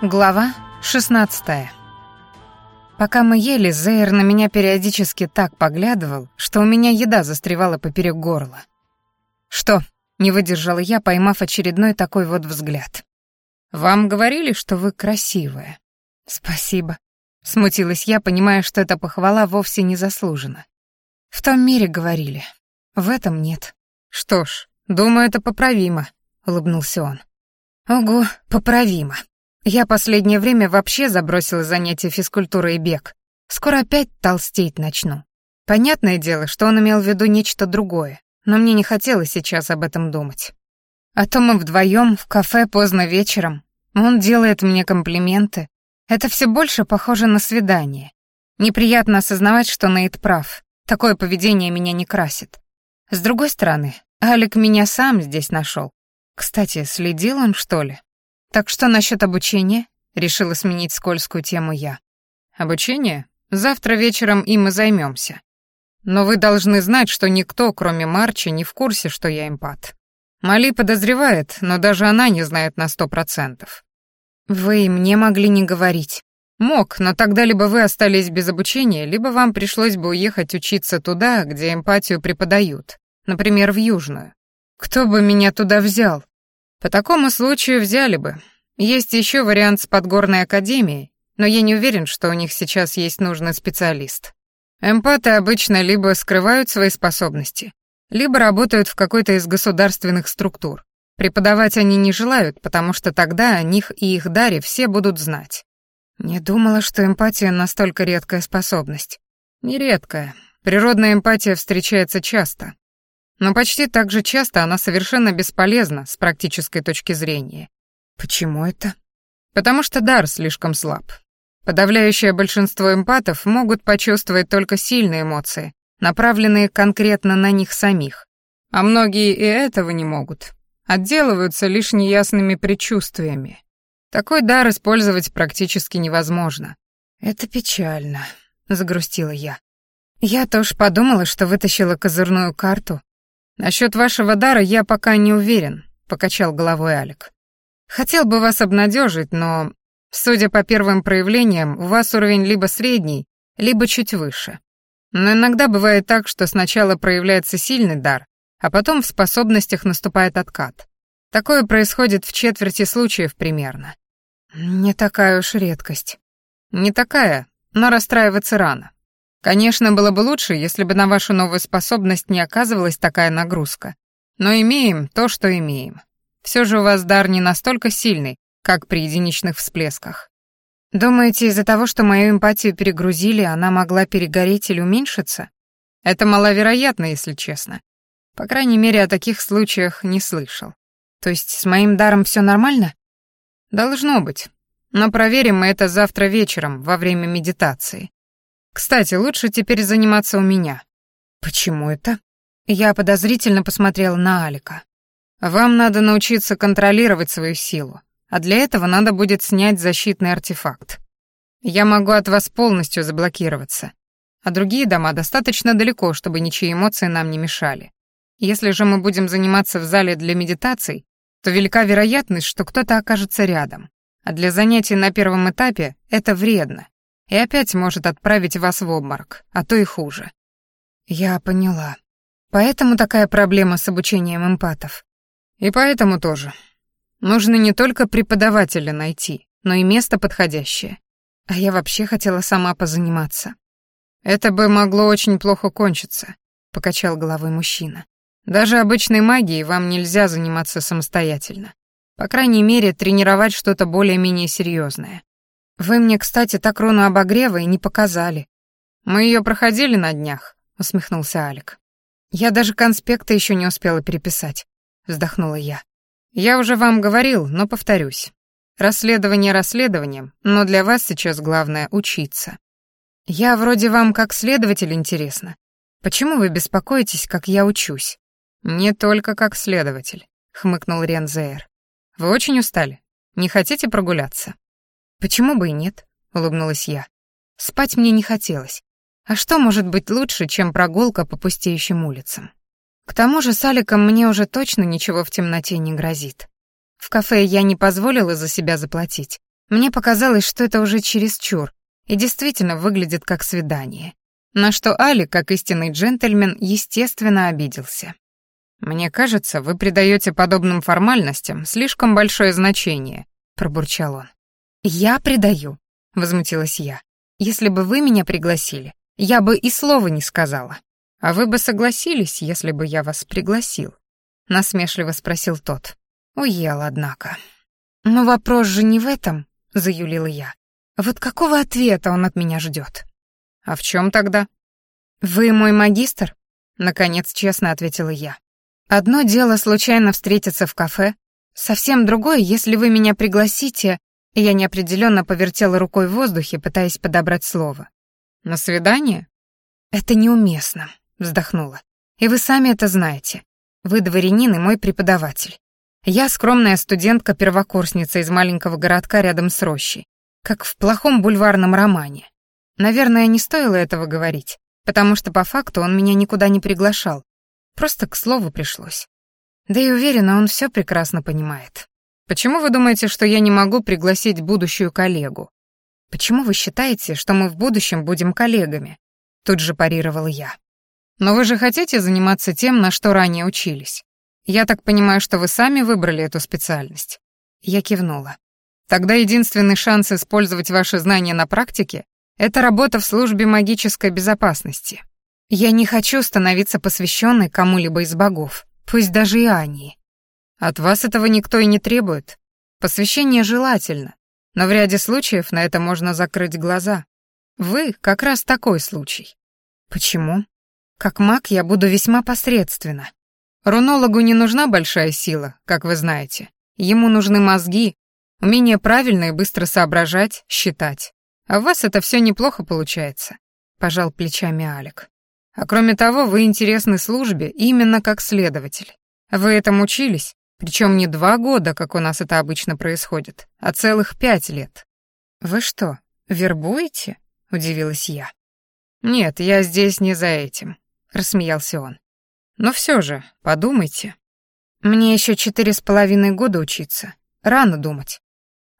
Глава 16 Пока мы ели, Зейр на меня периодически так поглядывал, что у меня еда застревала поперек горла. «Что?» — не выдержала я, поймав очередной такой вот взгляд. «Вам говорили, что вы красивая?» «Спасибо», — смутилась я, понимая, что эта похвала вовсе не заслужена. «В том мире говорили. В этом нет». «Что ж, думаю, это поправимо», — улыбнулся он. «Ого, поправимо. Я последнее время вообще забросила занятия физкультурой и бег. Скоро опять толстеть начну. Понятное дело, что он имел в виду нечто другое, но мне не хотелось сейчас об этом думать. А то мы вдвоем в кафе поздно вечером. Он делает мне комплименты. Это все больше похоже на свидание. Неприятно осознавать, что Нейт прав. Такое поведение меня не красит. С другой стороны, Алик меня сам здесь нашел. Кстати, следил он, что ли? «Так что насчет обучения?» — решила сменить скользкую тему я. «Обучение? Завтра вечером им и займемся. Но вы должны знать, что никто, кроме Марчи, не в курсе, что я эмпат. Мали подозревает, но даже она не знает на сто процентов». «Вы мне могли не говорить». «Мог, но тогда либо вы остались без обучения, либо вам пришлось бы уехать учиться туда, где эмпатию преподают, например, в Южную. Кто бы меня туда взял?» По такому случаю взяли бы. Есть еще вариант с Подгорной академией, но я не уверен, что у них сейчас есть нужный специалист. Эмпаты обычно либо скрывают свои способности, либо работают в какой-то из государственных структур. Преподавать они не желают, потому что тогда о них и их даре все будут знать. Не думала, что эмпатия настолько редкая способность. Нередкая. Природная эмпатия встречается часто. Но почти так же часто она совершенно бесполезна с практической точки зрения. Почему это? Потому что дар слишком слаб. Подавляющее большинство эмпатов могут почувствовать только сильные эмоции, направленные конкретно на них самих. А многие и этого не могут. Отделываются лишь неясными предчувствиями. Такой дар использовать практически невозможно. «Это печально», — загрустила я. Я тоже подумала, что вытащила козырную карту, «Насчет вашего дара я пока не уверен», — покачал головой Алик. «Хотел бы вас обнадежить, но, судя по первым проявлениям, у вас уровень либо средний, либо чуть выше. Но иногда бывает так, что сначала проявляется сильный дар, а потом в способностях наступает откат. Такое происходит в четверти случаев примерно. Не такая уж редкость. Не такая, но расстраиваться рано. Конечно, было бы лучше, если бы на вашу новую способность не оказывалась такая нагрузка. Но имеем то, что имеем. Все же у вас дар не настолько сильный, как при единичных всплесках. Думаете, из-за того, что мою эмпатию перегрузили, она могла перегореть или уменьшиться? Это маловероятно, если честно. По крайней мере, о таких случаях не слышал. То есть с моим даром все нормально? Должно быть. Но проверим мы это завтра вечером, во время медитации. Кстати, лучше теперь заниматься у меня. Почему это? Я подозрительно посмотрела на Алика. Вам надо научиться контролировать свою силу, а для этого надо будет снять защитный артефакт. Я могу от вас полностью заблокироваться, а другие дома достаточно далеко, чтобы ничьи эмоции нам не мешали. Если же мы будем заниматься в зале для медитаций, то велика вероятность, что кто-то окажется рядом. А для занятий на первом этапе это вредно, и опять может отправить вас в обморок, а то и хуже. Я поняла. Поэтому такая проблема с обучением эмпатов. И поэтому тоже. Нужно не только преподавателя найти, но и место подходящее. А я вообще хотела сама позаниматься. Это бы могло очень плохо кончиться, покачал головой мужчина. Даже обычной магией вам нельзя заниматься самостоятельно. По крайней мере, тренировать что-то более-менее серьезное. «Вы мне, кстати, так руну обогрева и не показали». «Мы ее проходили на днях», — усмехнулся Алик. «Я даже конспекты еще не успела переписать», — вздохнула я. «Я уже вам говорил, но повторюсь. Расследование расследованием, но для вас сейчас главное — учиться. Я вроде вам как следователь интересно. Почему вы беспокоитесь, как я учусь?» «Не только как следователь», — хмыкнул Рензейр. «Вы очень устали? Не хотите прогуляться?» «Почему бы и нет?» — улыбнулась я. Спать мне не хотелось. А что может быть лучше, чем прогулка по пустеющим улицам? К тому же с Аликом мне уже точно ничего в темноте не грозит. В кафе я не позволила за себя заплатить, Мне показалось, что это уже чересчур, и действительно выглядит как свидание. На что Али, как истинный джентльмен, естественно обиделся. «Мне кажется, вы придаете подобным формальностям слишком большое значение», — пробурчал он. «Я придаю», — возмутилась я. «Если бы вы меня пригласили, я бы и слова не сказала». «А вы бы согласились, если бы я вас пригласил?» — насмешливо спросил тот. Уел, однако. «Но вопрос же не в этом», — заюлила я. «Вот какого ответа он от меня ждет?» «А в чем тогда?» «Вы мой магистр?» — наконец честно ответила я. «Одно дело случайно встретиться в кафе, совсем другое, если вы меня пригласите...» Я неопределенно повертела рукой в воздухе, пытаясь подобрать слово. «На свидание?» «Это неуместно», — вздохнула. «И вы сами это знаете. Вы дворянин и мой преподаватель. Я скромная студентка-первокурсница из маленького городка рядом с рощей, как в плохом бульварном романе. Наверное, не стоило этого говорить, потому что по факту он меня никуда не приглашал. Просто к слову пришлось. Да и уверена, он все прекрасно понимает. Почему вы думаете, что я не могу пригласить будущую коллегу? Почему вы считаете, что мы в будущем будем коллегами? Тут же парировал я. Но вы же хотите заниматься тем, на что ранее учились. Я так понимаю, что вы сами выбрали эту специальность. Я кивнула. Тогда единственный шанс использовать ваши знания на практике — это работа в службе магической безопасности. Я не хочу становиться посвященной кому-либо из богов, пусть даже и Ании. От вас этого никто и не требует. Посвящение желательно, но в ряде случаев на это можно закрыть глаза. Вы как раз такой случай. Почему? Как маг я буду весьма посредственно. Рунологу не нужна большая сила, как вы знаете. Ему нужны мозги, умение правильно и быстро соображать, считать. А у вас это все неплохо получается, пожал плечами Алик. А кроме того, вы интересны службе именно как следователь. Вы этому учились, причем не два года, как у нас это обычно происходит, а целых пять лет. Вы что, вербуете? удивилась я. Нет, я здесь не за этим. — рассмеялся он. «Но все же, подумайте. Мне еще четыре с половиной года учиться. Рано думать.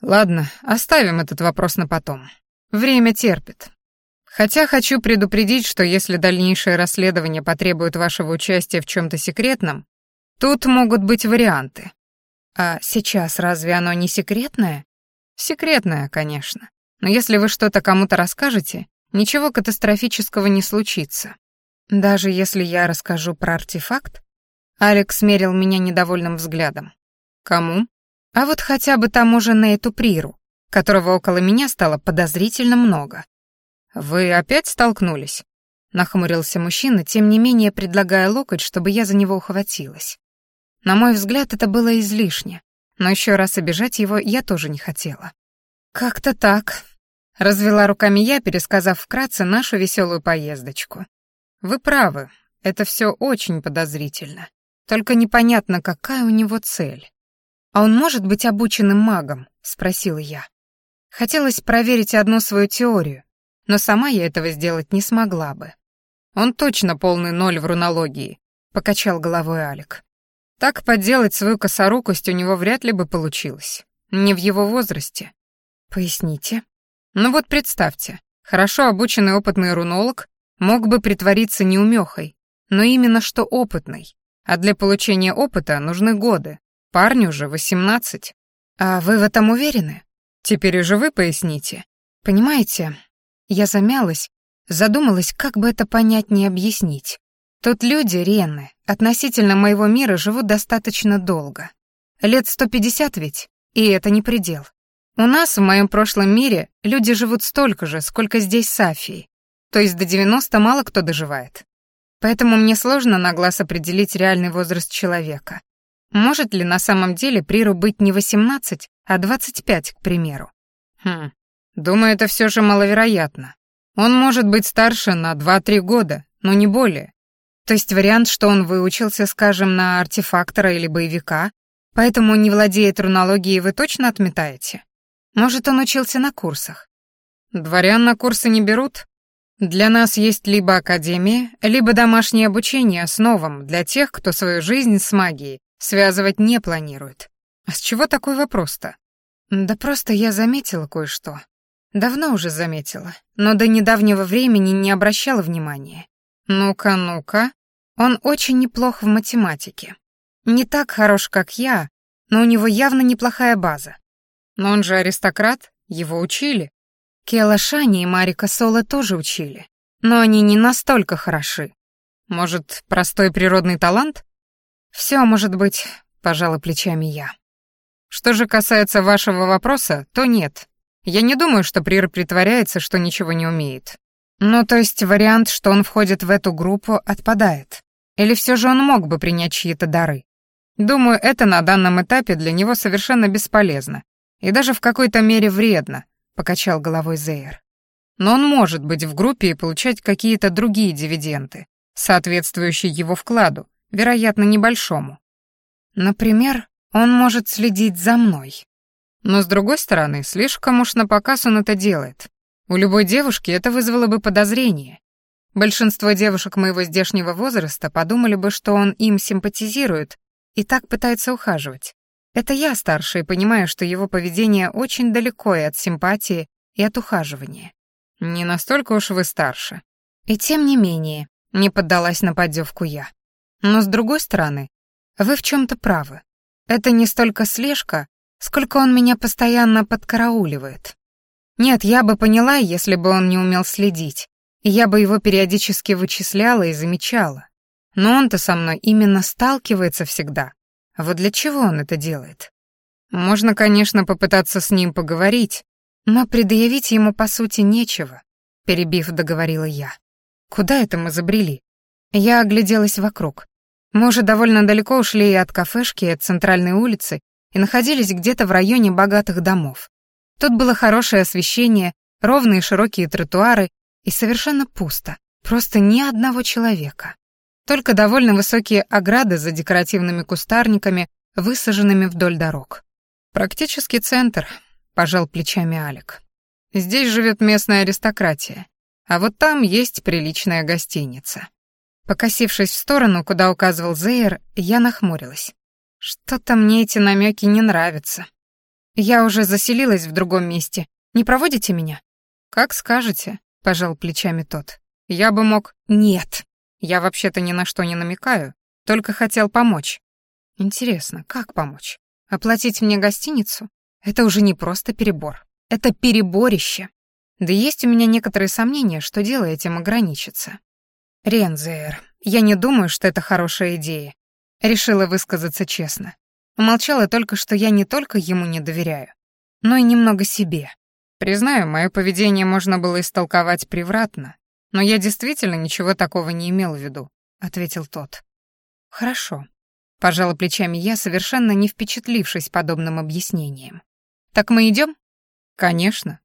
Ладно, оставим этот вопрос на потом. Время терпит. Хотя хочу предупредить, что если дальнейшее расследование потребует вашего участия в чем-то секретном, тут могут быть варианты. А сейчас разве оно не секретное? Секретное, конечно. Но если вы что-то кому-то расскажете, ничего катастрофического не случится. Даже если я расскажу про артефакт? Алекс смерил меня недовольным взглядом. Кому? А вот хотя бы тому же Нейту Приру, которого около меня стало подозрительно много. Вы опять столкнулись? Нахмурился мужчина, тем не менее предлагая локоть, чтобы я за него ухватилась. На мой взгляд, это было излишне, но еще раз обижать его я тоже не хотела. «Как-то так», — развела руками я, пересказав вкратце нашу веселую поездочку. Вы правы, это все очень подозрительно. Только непонятно, какая у него цель. А он может быть обученным магом, спросила я. Хотелось проверить одну свою теорию, но сама я этого сделать не смогла бы. Он точно полный ноль в рунологии, покачал головой Алик. Так подделать свою косорукость у него вряд ли бы получилось. Не в его возрасте. Поясните. Ну вот представьте, хорошо обученный опытный рунолог Мог бы притвориться неумехой, но именно что опытный. А для получения опыта нужны годы. Парню же восемнадцать. А вы в этом уверены? Теперь уже вы поясните. Понимаете, я замялась, задумалась, как бы это понятнее объяснить. Тут люди, Рены, относительно моего мира живут достаточно долго. Лет сто пятьдесят ведь, и это не предел. У нас в моем прошлом мире люди живут столько же, сколько здесь Сафии. То есть до 90 мало кто доживает. Поэтому мне сложно на глаз определить реальный возраст человека. Может ли на самом деле Приру быть не 18, а 25, к примеру? Хм, думаю, это все же маловероятно. Он может быть старше на 2-3 года, но не более. То есть вариант, что он выучился, скажем, на артефактора или боевика, поэтому не владеет рунологией, вы точно отметаете? Может, он учился на курсах? Дворян на курсы не берут, для нас есть либо академия, либо домашнее обучение основам для тех, кто свою жизнь с магией связывать не планирует. А с чего такой вопрос-то? Да просто я заметила кое-что. Давно уже заметила, но до недавнего времени не обращала внимания. Ну-ка, ну-ка. Он очень неплох в математике. Не так хорош, как я, но у него явно неплохая база. Но он же аристократ, его учили. Кела Шани и Марика Соло тоже учили, но они не настолько хороши. Может, простой природный талант? Все может быть, пожала плечами я. Что же касается вашего вопроса, то нет. Я не думаю, что Прир притворяется, что ничего не умеет. Ну, то есть вариант, что он входит в эту группу, отпадает. Или все же он мог бы принять чьи-то дары? Думаю, это на данном этапе для него совершенно бесполезно и даже в какой-то мере вредно, покачал головой Зейр. Но он может быть в группе и получать какие-то другие дивиденды, соответствующие его вкладу, вероятно, небольшому. Например, он может следить за мной. Но, с другой стороны, слишком уж на показ он это делает. У любой девушки это вызвало бы подозрение. Большинство девушек моего здешнего возраста подумали бы, что он им симпатизирует и так пытается ухаживать. Это я старше и понимаю, что его поведение очень далеко и от симпатии, и от ухаживания. Не настолько уж вы старше. И тем не менее, не поддалась на поддевку я. Но с другой стороны, вы в чем то правы. Это не столько слежка, сколько он меня постоянно подкарауливает. Нет, я бы поняла, если бы он не умел следить, я бы его периодически вычисляла и замечала. Но он-то со мной именно сталкивается всегда. Вот для чего он это делает? Можно, конечно, попытаться с ним поговорить, но предъявить ему, по сути, нечего, перебив, договорила я. Куда это мы забрели? Я огляделась вокруг. Мы уже довольно далеко ушли и от кафешки, и от центральной улицы, и находились где-то в районе богатых домов. Тут было хорошее освещение, ровные широкие тротуары и совершенно пусто, просто ни одного человека. Только довольно высокие ограды за декоративными кустарниками, высаженными вдоль дорог. Практически центр, пожал плечами Алик. Здесь живет местная аристократия, а вот там есть приличная гостиница. Покосившись в сторону, куда указывал Зейр, я нахмурилась. Что-то мне эти намеки не нравятся. Я уже заселилась в другом месте. Не проводите меня? Как скажете, пожал плечами тот. Я бы мог... Нет. Я вообще-то ни на что не намекаю, только хотел помочь. Интересно, как помочь? Оплатить мне гостиницу? Это уже не просто перебор. Это переборище. Да есть у меня некоторые сомнения, что дело этим ограничится. Рензер, я не думаю, что это хорошая идея. Решила высказаться честно. Умолчала только, что я не только ему не доверяю, но и немного себе. Признаю, мое поведение можно было истолковать превратно, но я действительно ничего такого не имел в виду, ответил тот. Хорошо. Пожала плечами я, совершенно не впечатлившись подобным объяснением. Так мы идем? Конечно.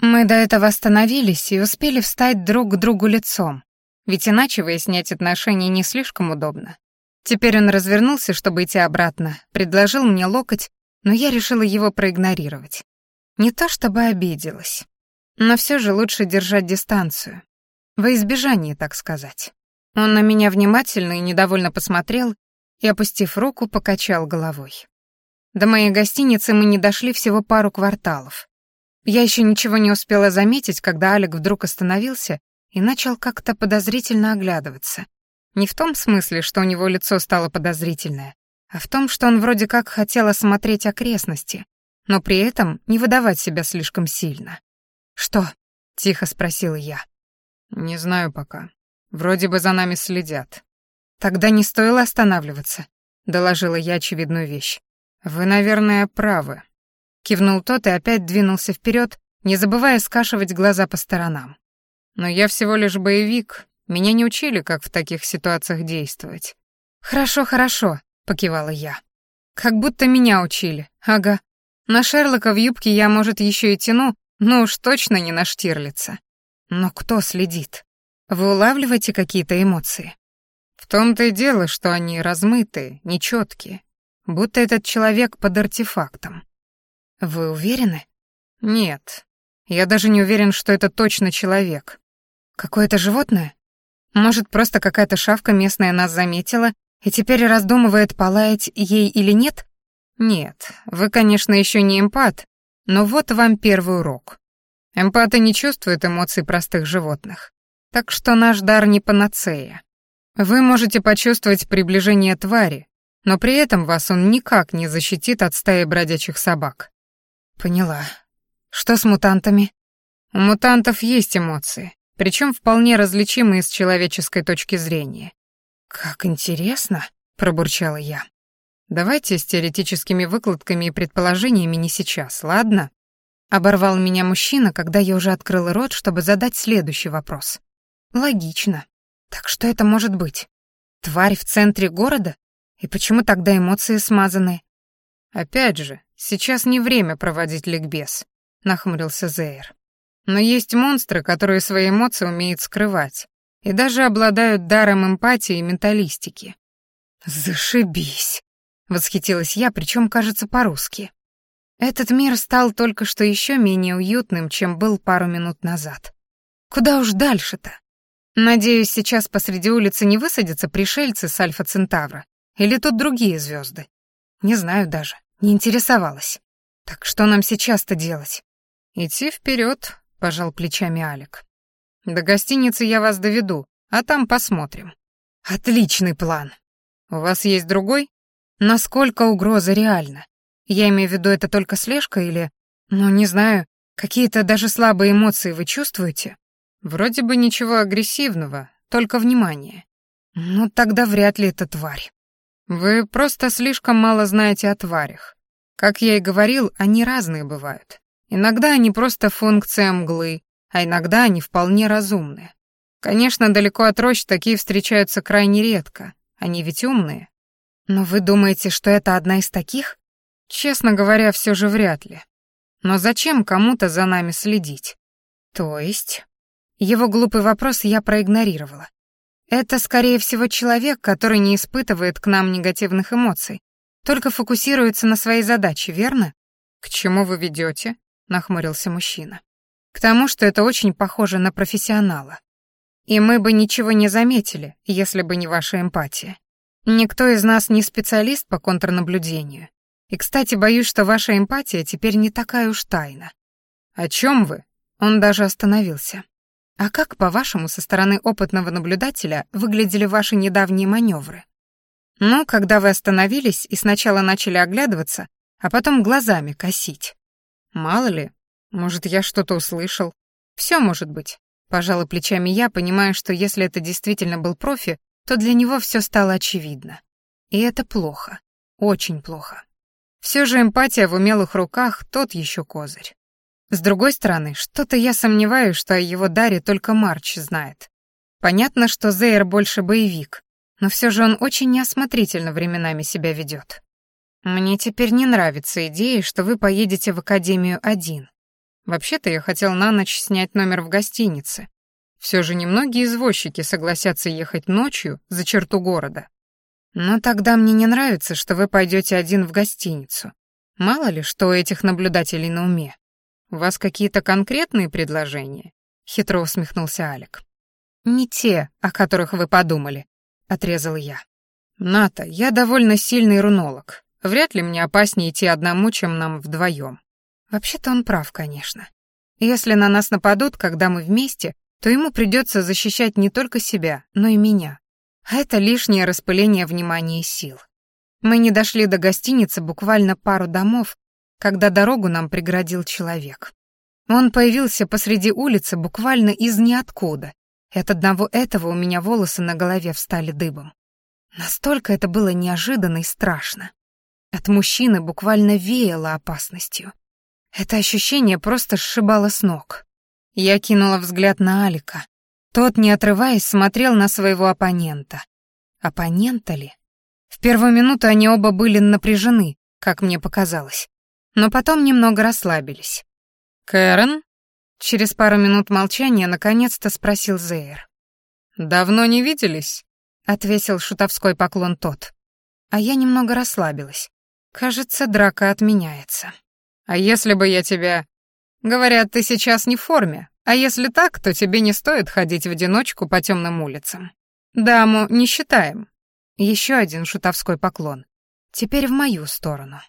Мы до этого остановились и успели встать друг к другу лицом, ведь иначе выяснять отношения не слишком удобно. Теперь он развернулся, чтобы идти обратно, предложил мне локоть, но я решила его проигнорировать. Не то чтобы обиделась, но все же лучше держать дистанцию. Во избежание, так сказать. Он на меня внимательно и недовольно посмотрел и, опустив руку, покачал головой. До моей гостиницы мы не дошли всего пару кварталов. Я еще ничего не успела заметить, когда Алик вдруг остановился и начал как-то подозрительно оглядываться. Не в том смысле, что у него лицо стало подозрительное, а в том, что он вроде как хотел осмотреть окрестности, но при этом не выдавать себя слишком сильно. «Что?» — тихо спросила я. «Не знаю пока. Вроде бы за нами следят». «Тогда не стоило останавливаться», — доложила я очевидную вещь. «Вы, наверное, правы», — кивнул тот и опять двинулся вперед, не забывая скашивать глаза по сторонам. «Но я всего лишь боевик, меня не учили, как в таких ситуациях действовать». «Хорошо, хорошо», — покивала я. «Как будто меня учили, ага. На Шерлока в юбке я, может, еще и тяну, но уж точно не на Штирлица. Но кто следит? Вы улавливаете какие-то эмоции? В том-то и дело, что они размытые, нечеткие, будто этот человек под артефактом. Вы уверены? Нет. Я даже не уверен, что это точно человек. Какое-то животное? Может, просто какая-то шавка местная нас заметила и теперь раздумывает, полаять ей или нет? Нет, вы, конечно, еще не эмпат, Но вот вам первый урок. Эмпаты не чувствуют эмоций простых животных. Так что наш дар не панацея. Вы можете почувствовать приближение твари, но при этом вас он никак не защитит от стаи бродячих собак. Поняла. Что с мутантами? У мутантов есть эмоции, причем вполне различимые с человеческой точки зрения. Как интересно, пробурчала я. Давайте с теоретическими выкладками и предположениями не сейчас, ладно? Оборвал меня мужчина, когда я уже открыла рот, чтобы задать следующий вопрос. Логично. Так что это может быть? Тварь в центре города? И почему тогда эмоции смазаны? Опять же, сейчас не время проводить ликбез, нахмурился Зейр. Но есть монстры, которые свои эмоции умеют скрывать и даже обладают даром эмпатии и менталистики. Зашибись, восхитилась я, причем, кажется, по-русски. Этот мир стал только что еще менее уютным, чем был пару минут назад. Куда уж дальше-то? Надеюсь, сейчас посреди улицы не высадятся пришельцы с Альфа-Центавра. Или тут другие звезды. Не знаю даже, не интересовалась. Так что нам сейчас-то делать? Идти вперед, пожал плечами Алик. До гостиницы я вас доведу, а там посмотрим. Отличный план. У вас есть другой? Насколько угроза реальна? Я имею в виду, это только слежка или... Ну, не знаю, какие-то даже слабые эмоции вы чувствуете? Вроде бы ничего агрессивного, только внимание. Ну, тогда вряд ли это тварь. Вы просто слишком мало знаете о тварях. Как я и говорил, они разные бывают. Иногда они просто функция мглы, а иногда они вполне разумные. Конечно, далеко от рощ такие встречаются крайне редко, они ведь умные. Но вы думаете, что это одна из таких? Честно говоря, все же вряд ли. Но зачем кому-то за нами следить? То есть... Его глупый вопрос я проигнорировала. Это, скорее всего, человек, который не испытывает к нам негативных эмоций, только фокусируется на своей задаче, верно? К чему вы ведете? нахмурился мужчина. К тому, что это очень похоже на профессионала. И мы бы ничего не заметили, если бы не ваша эмпатия. Никто из нас не специалист по контрнаблюдению, и, кстати, боюсь, что ваша эмпатия теперь не такая уж тайна. О чем вы? Он даже остановился. А как, по-вашему, со стороны опытного наблюдателя выглядели ваши недавние маневры? Ну, когда вы остановились и сначала начали оглядываться, а потом глазами косить. Мало ли, может, я что-то услышал. Все может быть. Пожала плечами я, понимая, что если это действительно был профи, то для него все стало очевидно. И это плохо. Очень плохо. Все же эмпатия в умелых руках — тот еще козырь. С другой стороны, что-то я сомневаюсь, что о его даре только Марч знает. Понятно, что Зейр больше боевик, но все же он очень неосмотрительно временами себя ведет. Мне теперь не нравится идея, что вы поедете в академию один. Вообще-то я хотел на ночь снять номер в гостинице. Все же немногие извозчики согласятся ехать ночью за черту города. Но тогда мне не нравится, что вы пойдете один в гостиницу. Мало ли, что у этих наблюдателей на уме. У вас какие-то конкретные предложения? Хитро усмехнулся Алик. Не те, о которых вы подумали, отрезал я. Ната, я довольно сильный рунолог. Вряд ли мне опаснее идти одному, чем нам вдвоем. Вообще-то он прав, конечно. Если на нас нападут, когда мы вместе, то ему придется защищать не только себя, но и меня. А это лишнее распыление внимания и сил. Мы не дошли до гостиницы буквально пару домов, когда дорогу нам преградил человек. Он появился посреди улицы буквально из ниоткуда, и от одного этого у меня волосы на голове встали дыбом. Настолько это было неожиданно и страшно. От мужчины буквально веяло опасностью. Это ощущение просто сшибало с ног. Я кинула взгляд на Алика, тот, не отрываясь, смотрел на своего оппонента. Оппонента ли? В первую минуту они оба были напряжены, как мне показалось, но потом немного расслабились. «Кэрон?» Через пару минут молчания наконец-то спросил Зейр. «Давно не виделись?» — отвесил шутовской поклон тот. А я немного расслабилась. Кажется, драка отменяется. «А если бы я тебя...» «Говорят, ты сейчас не в форме, а если так, то тебе не стоит ходить в одиночку по темным улицам. Даму не считаем. Еще один шутовской поклон. Теперь в мою сторону.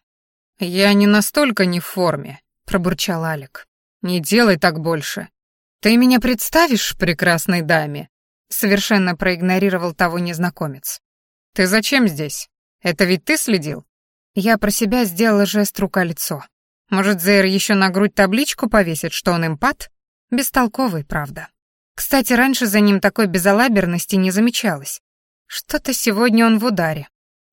Я не настолько не в форме, пробурчал Алик. «Не делай так больше. Ты меня представишь прекрасной даме?» Совершенно проигнорировал того незнакомец. «Ты зачем здесь? Это ведь ты следил?» Я про себя сделала жест рука-лицо. Может, Зейр еще на грудь табличку повесит, что он импат? Бестолковый, правда. Кстати, раньше за ним такой безалаберности не замечалось. Что-то сегодня он в ударе.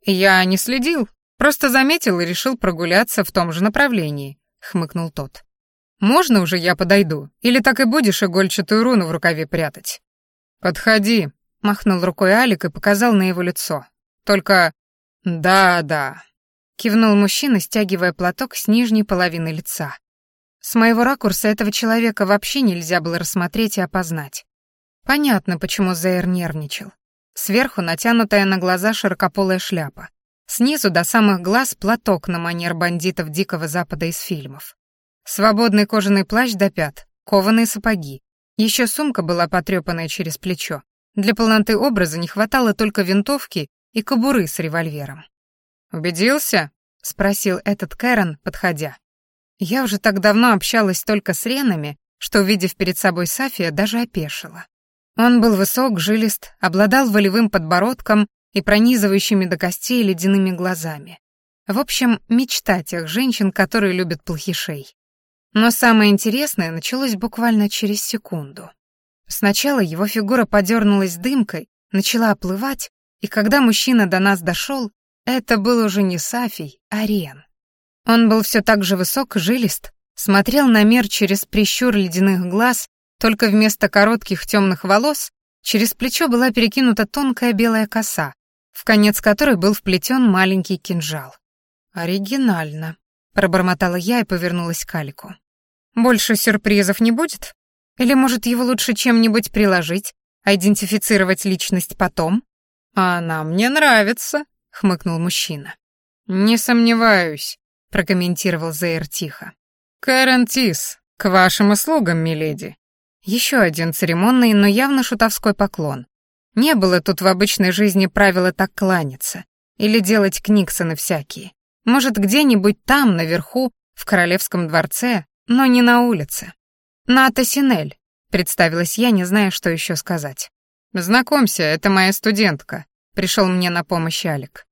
Я не следил, просто заметил и решил прогуляться в том же направлении, хмыкнул тот. Можно уже я подойду, или так и будешь игольчатую руну в рукаве прятать? Подходи, махнул рукой Алик и показал на его лицо. Только да-да, кивнул мужчина, стягивая платок с нижней половины лица. С моего ракурса этого человека вообще нельзя было рассмотреть и опознать. Понятно, почему Зейр нервничал. Сверху натянутая на глаза широкополая шляпа. Снизу до самых глаз платок на манер бандитов Дикого Запада из фильмов. Свободный кожаный плащ до пят, кованые сапоги. Еще сумка была потрепанная через плечо. Для полноты образа не хватало только винтовки и кобуры с револьвером. «Убедился?» — спросил этот Кэрон, подходя. Я уже так давно общалась только с Ренами, что, увидев перед собой Сафия, даже опешила. Он был высок, жилист, обладал волевым подбородком и пронизывающими до костей ледяными глазами. В общем, мечта тех женщин, которые любят плохишей. Но самое интересное началось буквально через секунду. Сначала его фигура подернулась дымкой, начала оплывать, и когда мужчина до нас дошел, это был уже не Сафий, а Рен. Он был все так же высок, жилист, смотрел на мир через прищур ледяных глаз, только вместо коротких темных волос через плечо была перекинута тонкая белая коса, в конец которой был вплетен маленький кинжал. «Оригинально», — пробормотала я и повернулась к Алику. «Больше сюрпризов не будет? Или, может, его лучше чем-нибудь приложить, а идентифицировать личность потом?» «А она мне нравится», — хмыкнул мужчина. «Не сомневаюсь», — прокомментировал Зейр тихо. «Кэрен Тис, к вашим услугам, миледи». Еще один церемонный, но явно шутовской поклон. Не было тут в обычной жизни правила так кланяться или делать книксоны всякие. Может, где-нибудь там, наверху, в королевском дворце, но не на улице. «Ната Синель», — представилась я, не зная, что еще сказать. «Знакомься, это моя студентка», — пришел мне на помощь Алик.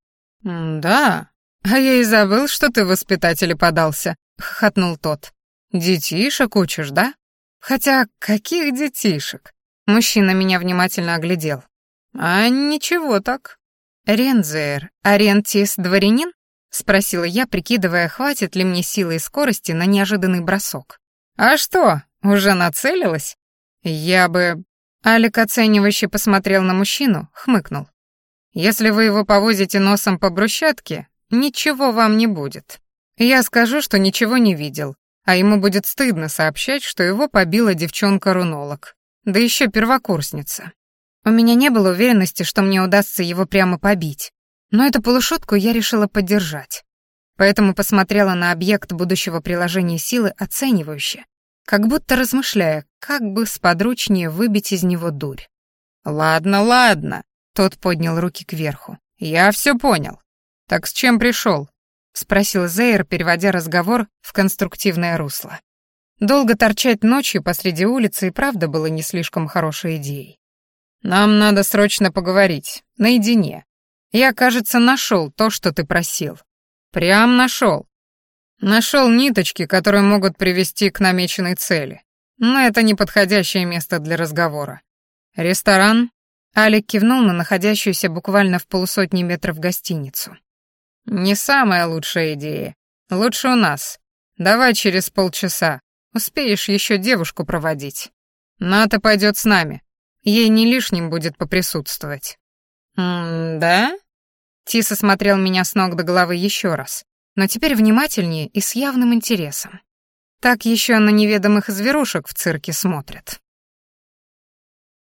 «Да, а я и забыл, что ты в воспитатели подался», — хохотнул тот. «Детишек учишь, да? Хотя каких детишек?» Мужчина меня внимательно оглядел. «А ничего так». «Рензер, а Рентис дворянин?» — спросила я, прикидывая, хватит ли мне силы и скорости на неожиданный бросок. «А что, уже нацелилась?» «Я бы...» Алик оценивающе посмотрел на мужчину, хмыкнул. Если вы его повозите носом по брусчатке, ничего вам не будет. Я скажу, что ничего не видел, а ему будет стыдно сообщать, что его побила девчонка-рунолог, да еще первокурсница. У меня не было уверенности, что мне удастся его прямо побить, но эту полушутку я решила поддержать. Поэтому посмотрела на объект будущего приложения силы оценивающе, как будто размышляя, как бы сподручнее выбить из него дурь. «Ладно, ладно», тот поднял руки кверху. «Я все понял. Так с чем пришел?» — спросил Зейр, переводя разговор в конструктивное русло. Долго торчать ночью посреди улицы и правда было не слишком хорошей идеей. «Нам надо срочно поговорить, наедине. Я, кажется, нашел то, что ты просил. Прям нашел. Нашел ниточки, которые могут привести к намеченной цели. Но это не подходящее место для разговора. Ресторан Алик кивнул на находящуюся буквально в полусотни метров гостиницу. «Не самая лучшая идея. Лучше у нас. Давай через полчаса. Успеешь еще девушку проводить. Ната пойдет с нами. Ей не лишним будет поприсутствовать». «М-да?» Тиса смотрел меня с ног до головы еще раз, но теперь внимательнее и с явным интересом. Так еще на неведомых зверушек в цирке смотрят.